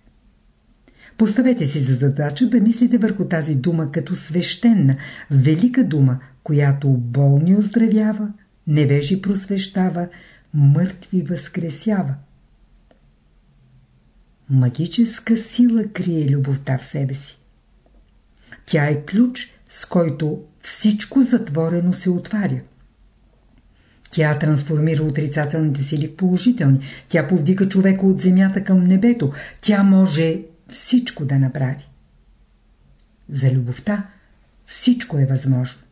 Поставете си за задача да мислите върху тази дума като свещена, велика дума, която болни оздравява, невежи просвещава, мъртви възкресява. Магическа сила крие любовта в себе си. Тя е ключ, с който всичко затворено се отваря. Тя трансформира отрицателните сили в положителни. Тя повдига човека от земята към небето. Тя може всичко да направи. За любовта всичко е възможно.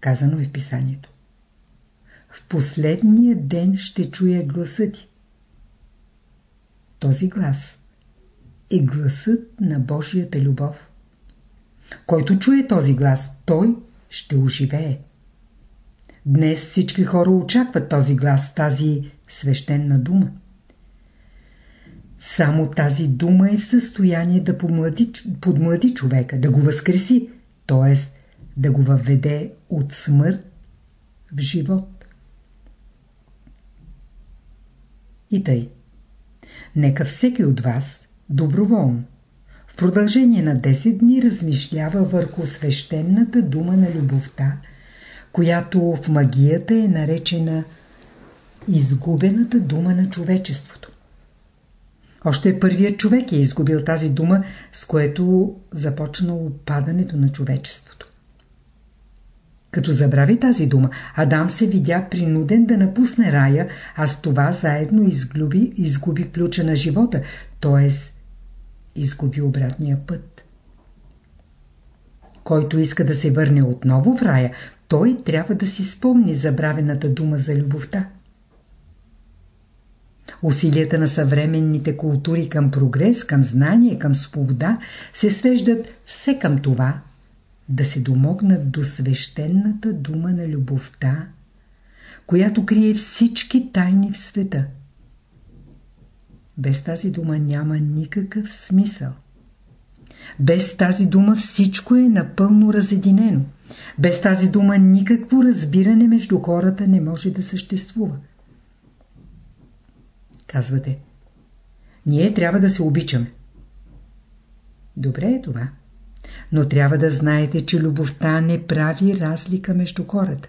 Казано е в писанието. В последния ден ще чуя гласа ти. Този глас е гласът на Божията любов. Който чуе този глас, той ще оживее. Днес всички хора очакват този глас, тази свещена дума. Само тази дума е в състояние да подмлади, подмлади човека, да го възкреси, т.е. да го въведе от смърт в живот. И тъй. Нека всеки от вас доброволно в продължение на 10 дни размишлява върху свещената дума на любовта, която в магията е наречена изгубената дума на човечеството. Още първият човек е изгубил тази дума, с което започнало падането на човечеството. Като забрави тази дума, Адам се видя принуден да напусне рая, а с това заедно изгуби, изгуби ключа на живота, т.е. изгуби обратния път. Който иска да се върне отново в рая, той трябва да си спомни забравената дума за любовта. Усилията на съвременните култури към прогрес, към знание, към свобода се свеждат все към това да се домогнат до свещената дума на любовта, която крие всички тайни в света. Без тази дума няма никакъв смисъл. Без тази дума всичко е напълно разединено. Без тази дума никакво разбиране между хората не може да съществува. Казвате, ние трябва да се обичаме. Добре е това. Но трябва да знаете, че любовта не прави разлика между хората.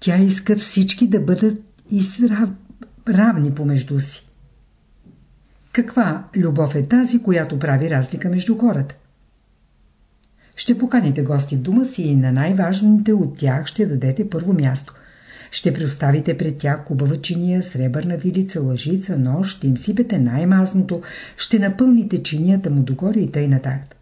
Тя иска всички да бъдат израв... равни помежду си. Каква любов е тази, която прави разлика между хората? Ще поканите гости в дома си и на най-важните от тях ще дадете първо място. Ще представите пред тях хубава чиния, сребърна вилица, лъжица, нож, ще им сипете най-мазното, ще напълните чинията му догоре и тъй нататък.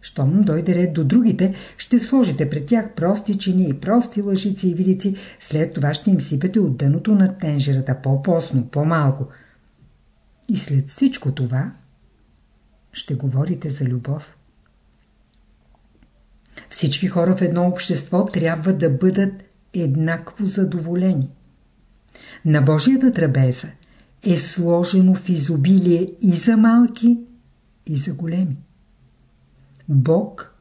Щом дойде ред до другите, ще сложите пред тях прости чини и прости лъжици и вилици, след това ще им сипете от дъното на тенжерата по-посно, по-малко. И след всичко това ще говорите за любов. Всички хора в едно общество трябва да бъдат еднакво задоволени. На Божията трапеза е сложено в изобилие и за малки, и за големи. Бог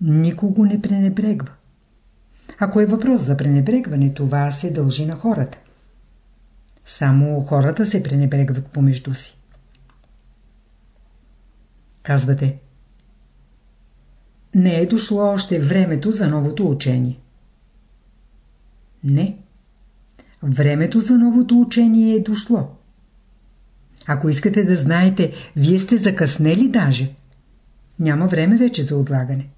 никого не пренебрегва. Ако е въпрос за пренебрегване, това се дължи на хората. Само хората се пренебрегват помежду си. Казвате, не е дошло още времето за новото учение. Не. Времето за новото учение е дошло. Ако искате да знаете, вие сте закъснели даже. Няма време вече за отлагане.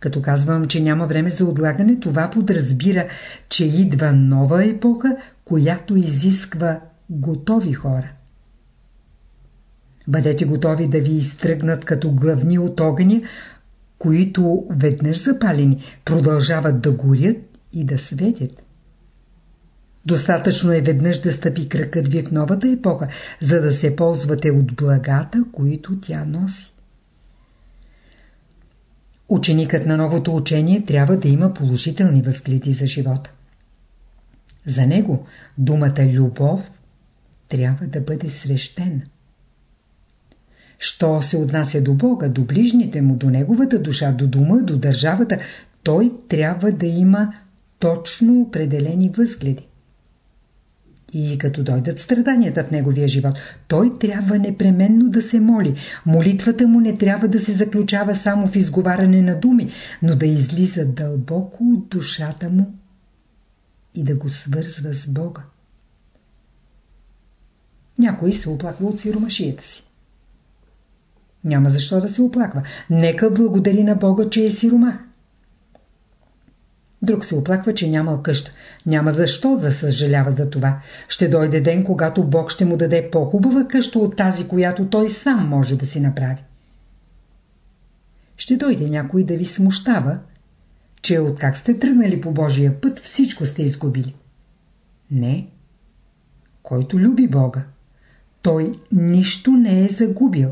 Като казвам, че няма време за отлагане, това подразбира, че идва нова епоха, която изисква готови хора. Бъдете готови да ви изтръгнат като главни от огъня, които веднъж запалени продължават да горят и да светят. Достатъчно е веднъж да стъпи кръкът ви в новата епоха, за да се ползвате от благата, които тя носи. Ученикът на новото учение трябва да има положителни възгледи за живота. За него думата любов трябва да бъде свещена. Що се отнася до Бога, до ближните му, до неговата душа, до дома, до държавата, той трябва да има точно определени възгледи. И като дойдат страданията в неговия живот, той трябва непременно да се моли. Молитвата му не трябва да се заключава само в изговаряне на думи, но да излиза дълбоко от душата му и да го свързва с Бога. Някой се оплаква от сиромашията си. Няма защо да се оплаква. Нека благодари на Бога, че е сиромах. Друг се оплаква, че нямал къща. Няма защо да съжалява за това. Ще дойде ден, когато Бог ще му даде по-хубава къща от тази, която той сам може да си направи. Ще дойде някой да ви смущава, че откак сте тръгнали по Божия път, всичко сте изгубили. Не. Който люби Бога, той нищо не е загубил.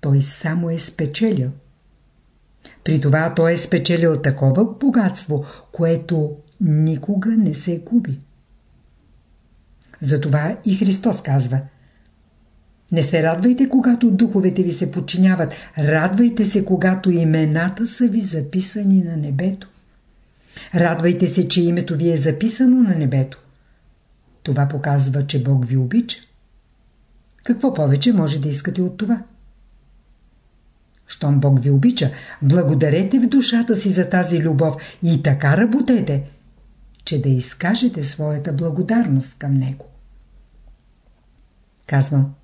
Той само е спечелил. При това той е спечелил такова богатство, което никога не се губи. Затова и Христос казва Не се радвайте, когато духовете ви се подчиняват, радвайте се, когато имената са ви записани на небето. Радвайте се, че името ви е записано на небето. Това показва, че Бог ви обича. Какво повече може да искате от това? Щом Бог ви обича, благодарете в душата си за тази любов и така работете, че да изкажете своята благодарност към Него. Казвам,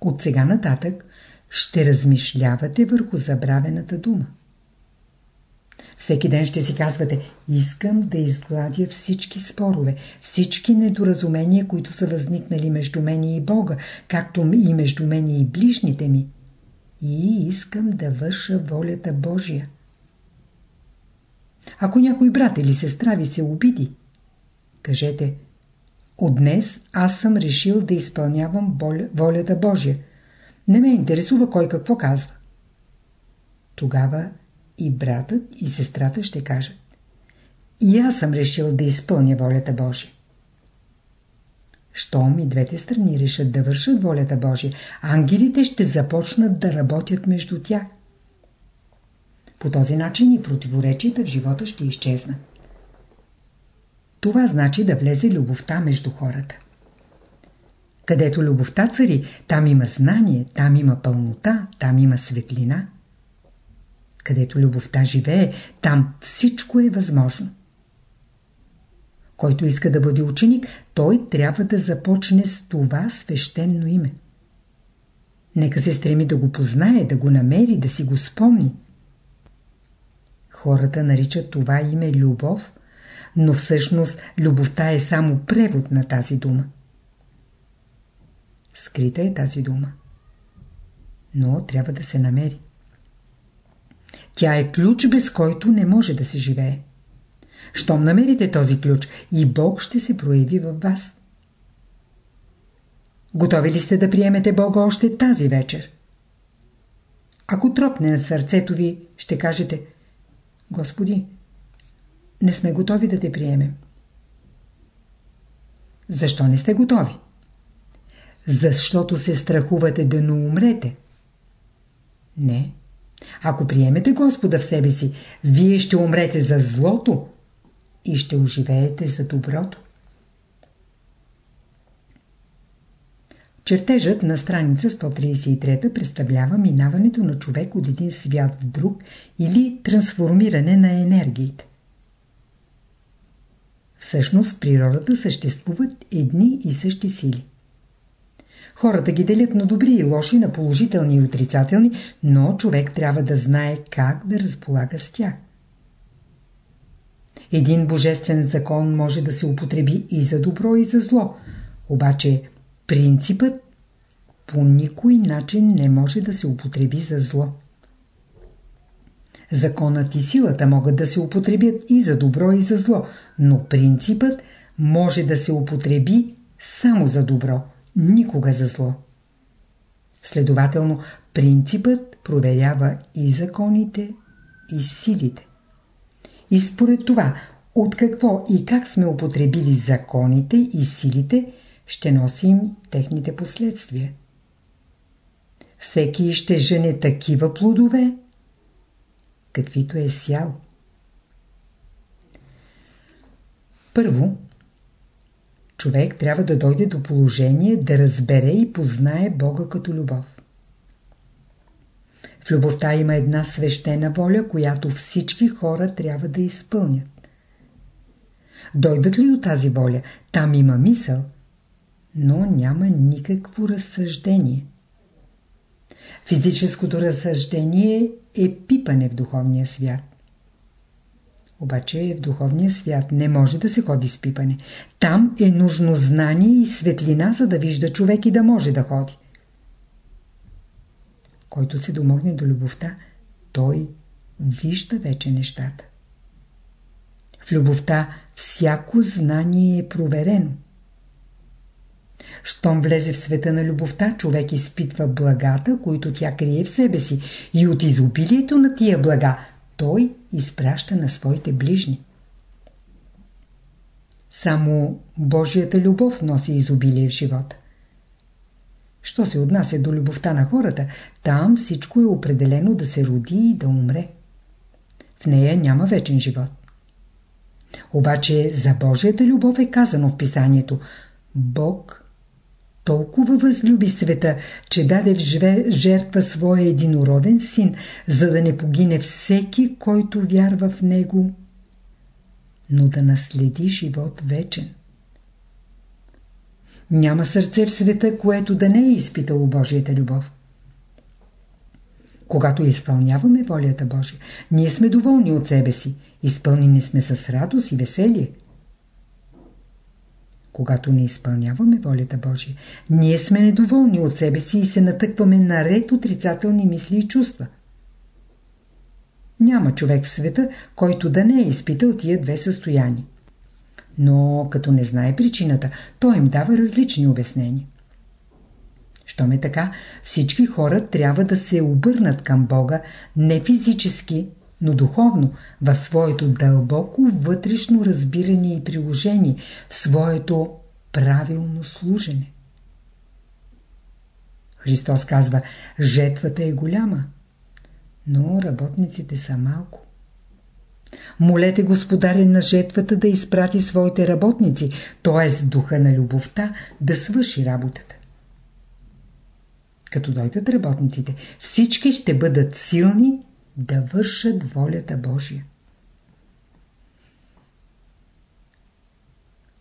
от сега нататък ще размишлявате върху забравената дума. Всеки ден ще си казвате, искам да изгладя всички спорове, всички недоразумения, които са възникнали между мен и Бога, както и между мен и ближните ми и искам да върша волята Божия. Ако някой брат или сестра ви се обиди, кажете от днес аз съм решил да изпълнявам волята Божия. Не ме интересува кой какво казва. Тогава и братът и сестрата ще кажат. И аз съм решил да изпълня волята Божия. Щом и двете страни решат да вършат волята Божия, ангелите ще започнат да работят между тях. По този начин и противоречията в живота ще изчезнат. Това значи да влезе любовта между хората. Където любовта цари, там има знание, там има пълнота, там има светлина. Където любовта живее, там всичко е възможно. Който иска да бъде ученик, той трябва да започне с това свещено име. Нека се стреми да го познае, да го намери, да си го спомни. Хората наричат това име любов, но всъщност любовта е само превод на тази дума. Скрита е тази дума. Но трябва да се намери. Тя е ключ, без който не може да се живее. Щом намерите този ключ и Бог ще се прояви във вас. Готови ли сте да приемете Бога още тази вечер? Ако тропне на сърцето ви, ще кажете Господи, не сме готови да те приемем. Защо не сте готови? Защото се страхувате да не умрете. Не. Ако приемете Господа в себе си, вие ще умрете за злото, и ще оживеете за доброто. Чертежът на страница 133 представлява минаването на човек от един свят в друг или трансформиране на енергиите. Всъщност в природата съществуват едни и същи сили. Хората ги делят на добри и лоши, на положителни и отрицателни, но човек трябва да знае как да разполага с тях. Един божествен закон може да се употреби и за добро, и за зло. Обаче принципът по никой начин не може да се употреби за зло. Законът и силата могат да се употребят и за добро, и за зло, но принципът може да се употреби само за добро, никога за зло. Следователно, принципът проверява и законите, и силите. И според това, от какво и как сме употребили законите и силите, ще носим техните последствия. Всеки ще жене такива плодове, каквито е сял. Първо, човек трябва да дойде до положение да разбере и познае Бога като любов. В любовта има една свещена воля, която всички хора трябва да изпълнят. Дойдат ли до тази воля, там има мисъл, но няма никакво разсъждение. Физическото разсъждение е пипане в духовния свят. Обаче в духовния свят не може да се ходи с пипане. Там е нужно знание и светлина, за да вижда човек и да може да ходи. Който се домогне до любовта, той вижда вече нещата. В любовта всяко знание е проверено. Щом влезе в света на любовта, човек изпитва благата, които тя крие в себе си и от изобилието на тия блага той изпраща на своите ближни. Само Божията любов носи изобилие в живота. Що се отнася до любовта на хората, там всичко е определено да се роди и да умре. В нея няма вечен живот. Обаче за Божията любов е казано в писанието Бог толкова възлюби света, че даде в жертва своя единороден син, за да не погине всеки, който вярва в него, но да наследи живот вечен. Няма сърце в света, което да не е изпитало Божията любов. Когато изпълняваме волята Божия, ние сме доволни от себе си, изпълнени сме с радост и веселие. Когато не изпълняваме волята Божия, ние сме недоволни от себе си и се натъкваме на ред отрицателни мисли и чувства. Няма човек в света, който да не е изпитал тия две състояния. Но като не знае причината, той им дава различни обяснения. Щом е така, всички хора трябва да се обърнат към Бога не физически, но духовно, в своето дълбоко вътрешно разбиране и приложение, в своето правилно служене. Христос казва, жетвата е голяма, но работниците са малко. Молете господаря на жетвата да изпрати своите работници, т.е. духа на любовта, да свърши работата. Като дойдат работниците, всички ще бъдат силни да вършат волята Божия.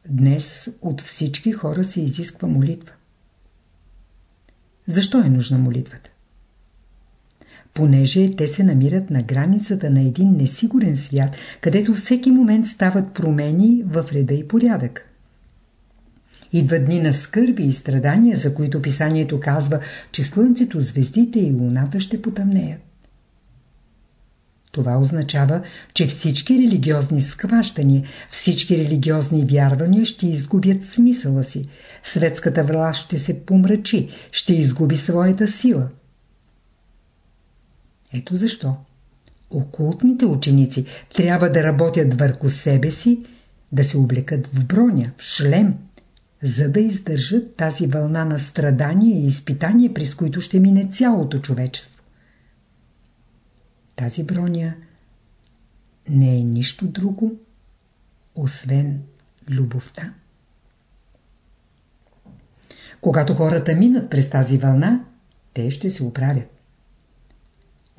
Днес от всички хора се изисква молитва. Защо е нужна молитвата? Понеже те се намират на границата на един несигурен свят, където всеки момент стават промени в реда и порядък. Идват дни на скърби и страдания, за които писанието казва, че слънцето, звездите и луната ще потъмнеят. Това означава, че всички религиозни схващания, всички религиозни вярвания ще изгубят смисъла си. Светската власт ще се помрачи, ще изгуби своята сила. Ето защо. Окултните ученици трябва да работят върху себе си, да се облекат в броня, в шлем, за да издържат тази вълна на страдания и изпитания, през които ще мине цялото човечество. Тази броня не е нищо друго, освен любовта. Когато хората минат през тази вълна, те ще се оправят.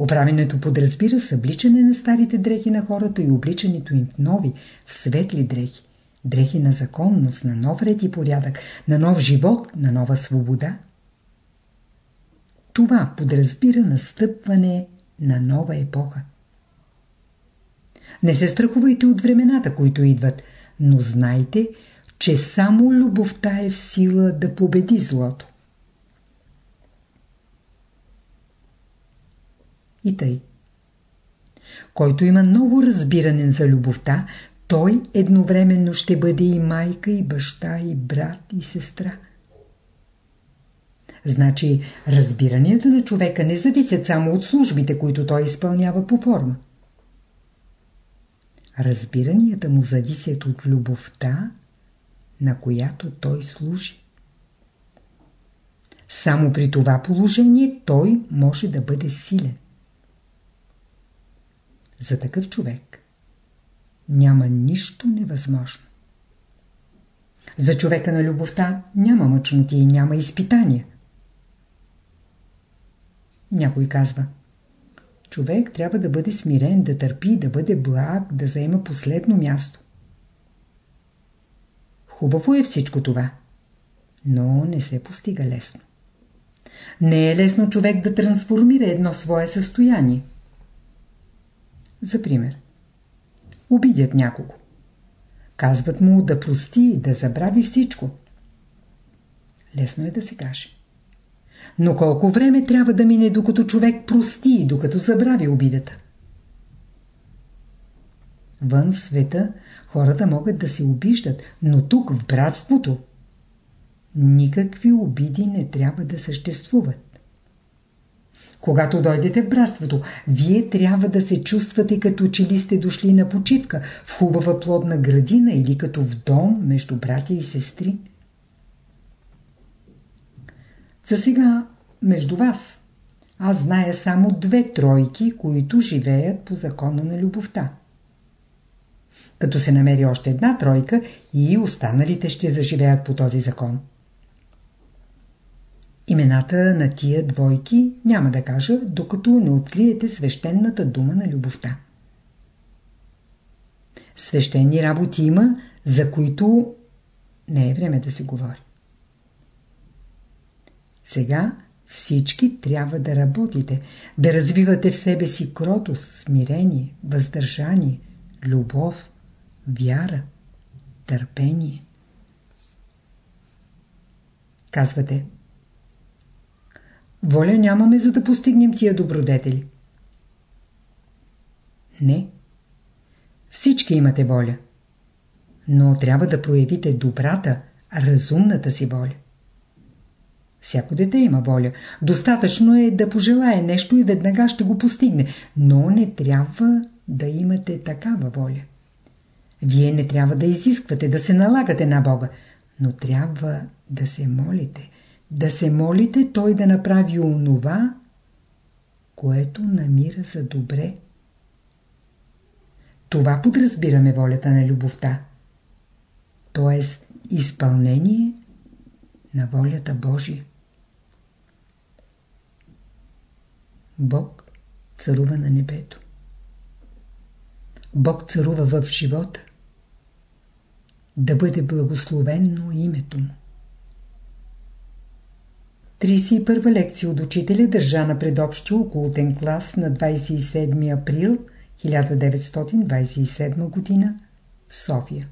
Оправенето подразбира събличане на старите дрехи на хората и обличането им в нови, в светли дрехи. Дрехи на законност, на нов ред и порядък, на нов живот, на нова свобода. Това подразбира настъпване на нова епоха. Не се страхувайте от времената, които идват, но знайте, че само любовта е в сила да победи злото. И тъй. Който има ново разбиране за любовта, той едновременно ще бъде и майка, и баща, и брат, и сестра. Значи, разбиранията на човека не зависят само от службите, които той изпълнява по форма. Разбиранията му зависят от любовта, на която той служи. Само при това положение той може да бъде силен. За такъв човек няма нищо невъзможно. За човека на любовта няма мъчноти и няма изпитания. Някой казва Човек трябва да бъде смирен, да търпи, да бъде благ, да заема последно място. Хубаво е всичко това, но не се постига лесно. Не е лесно човек да трансформира едно свое състояние. За пример. Обидят някого. Казват му да прости, да забрави всичко. Лесно е да се каже. Но колко време трябва да мине, докато човек прости, докато забрави обидата? Вън света хората могат да се обиждат, но тук в братството никакви обиди не трябва да съществуват. Когато дойдете в братството, вие трябва да се чувствате като че ли сте дошли на почивка, в хубава плодна градина или като в дом между братя и сестри. За сега между вас аз зная само две тройки, които живеят по закона на любовта. Като се намери още една тройка и останалите ще заживеят по този закон. Имената на тия двойки няма да кажа, докато не откриете свещената дума на любовта. Свещени работи има, за които не е време да се говори. Сега всички трябва да работите, да развивате в себе си кротост, смирение, въздържание, любов, вяра, търпение. Казвате – Воля нямаме, за да постигнем тия добродетели. Не. Всички имате воля. Но трябва да проявите добрата, разумната си воля. Всяко дете има воля. Достатъчно е да пожелае нещо и веднага ще го постигне. Но не трябва да имате такава воля. Вие не трябва да изисквате, да се налагате на Бога, но трябва да се молите, да се молите той да направи онова, което намира за добре. Това подразбираме волята на любовта, т.е. изпълнение на волята Божия. Бог царува на небето. Бог царува в живота. Да бъде благословенно името му. 31 лекция от учителя държа на предобщи околотен клас на 27 април 1927 г. в София.